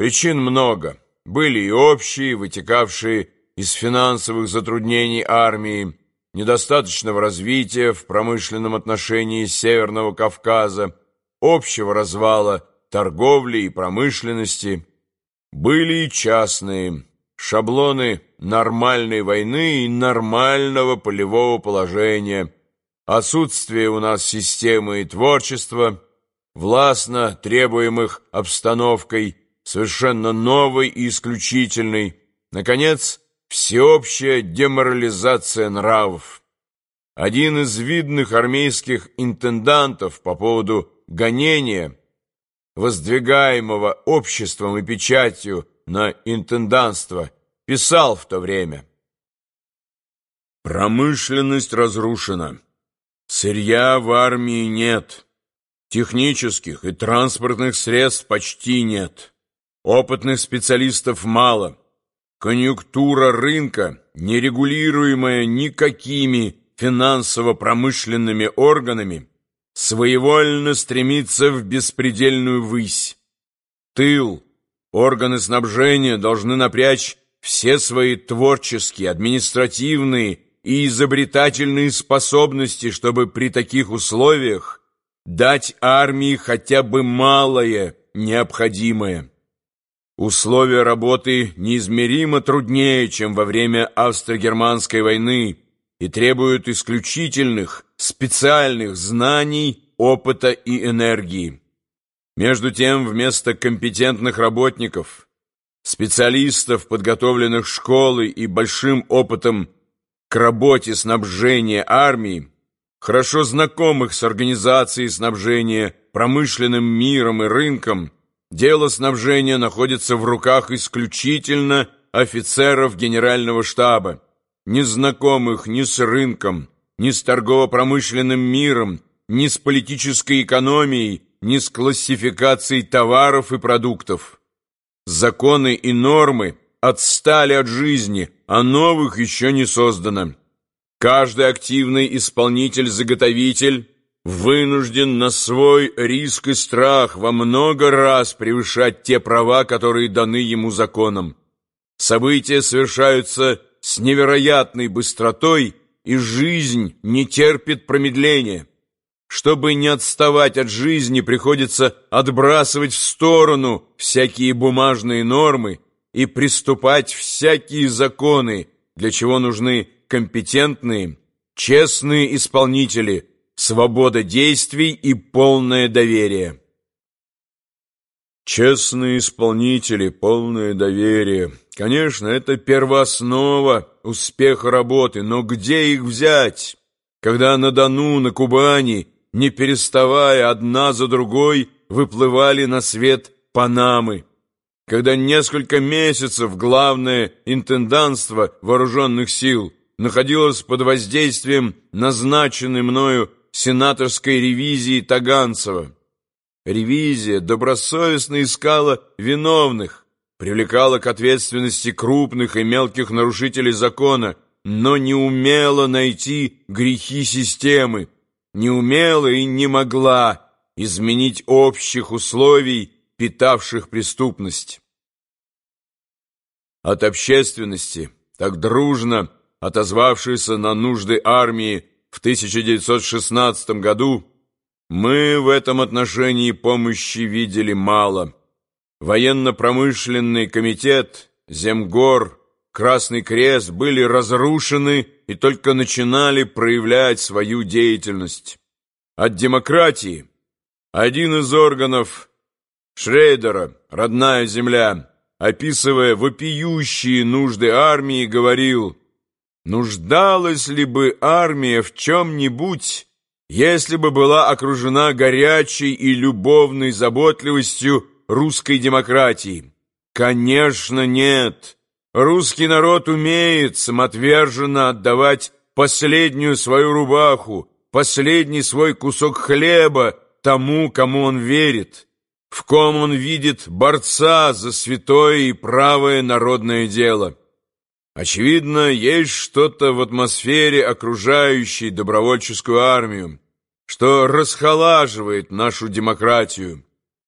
Причин много. Были и общие, вытекавшие из финансовых затруднений армии, недостаточного развития в промышленном отношении Северного Кавказа, общего развала торговли и промышленности. Были и частные, шаблоны нормальной войны и нормального полевого положения, отсутствие у нас системы и творчества, властно требуемых обстановкой, совершенно новой и исключительной, наконец, всеобщая деморализация нравов. Один из видных армейских интендантов по поводу гонения, воздвигаемого обществом и печатью на интендантство, писал в то время «Промышленность разрушена, сырья в армии нет, технических и транспортных средств почти нет». Опытных специалистов мало. Конъюнктура рынка, нерегулируемая никакими финансово-промышленными органами, своевольно стремится в беспредельную высь. Тыл, органы снабжения должны напрячь все свои творческие, административные и изобретательные способности, чтобы при таких условиях дать армии хотя бы малое необходимое. Условия работы неизмеримо труднее, чем во время Австро-Германской войны и требуют исключительных, специальных знаний, опыта и энергии. Между тем, вместо компетентных работников, специалистов, подготовленных школой и большим опытом к работе снабжения армии, хорошо знакомых с организацией снабжения промышленным миром и рынком, Дело снабжения находится в руках исключительно офицеров генерального штаба, незнакомых ни с рынком, ни с торгово-промышленным миром, ни с политической экономией, ни с классификацией товаров и продуктов. Законы и нормы отстали от жизни, а новых еще не создано. Каждый активный исполнитель-заготовитель вынужден на свой риск и страх во много раз превышать те права, которые даны ему законом. События совершаются с невероятной быстротой, и жизнь не терпит промедления. Чтобы не отставать от жизни, приходится отбрасывать в сторону всякие бумажные нормы и приступать всякие законы, для чего нужны компетентные, честные исполнители – свобода действий и полное доверие. Честные исполнители, полное доверие. Конечно, это первооснова успеха работы, но где их взять, когда на Дону, на Кубани, не переставая одна за другой, выплывали на свет Панамы, когда несколько месяцев главное интенданство вооруженных сил находилось под воздействием назначенной мною сенаторской ревизии Таганцева. Ревизия добросовестно искала виновных, привлекала к ответственности крупных и мелких нарушителей закона, но не умела найти грехи системы, не умела и не могла изменить общих условий, питавших преступность. От общественности, так дружно отозвавшейся на нужды армии, в 1916 году мы в этом отношении помощи видели мало. Военно-промышленный комитет, Земгор, Красный Крест были разрушены и только начинали проявлять свою деятельность. От демократии один из органов Шрейдера, родная земля, описывая вопиющие нужды армии, говорил Нуждалась ли бы армия в чем-нибудь, если бы была окружена горячей и любовной заботливостью русской демократии? Конечно, нет. Русский народ умеет самоотверженно отдавать последнюю свою рубаху, последний свой кусок хлеба тому, кому он верит, в ком он видит борца за святое и правое народное дело. Очевидно, есть что-то в атмосфере, окружающей добровольческую армию, что расхолаживает нашу демократию.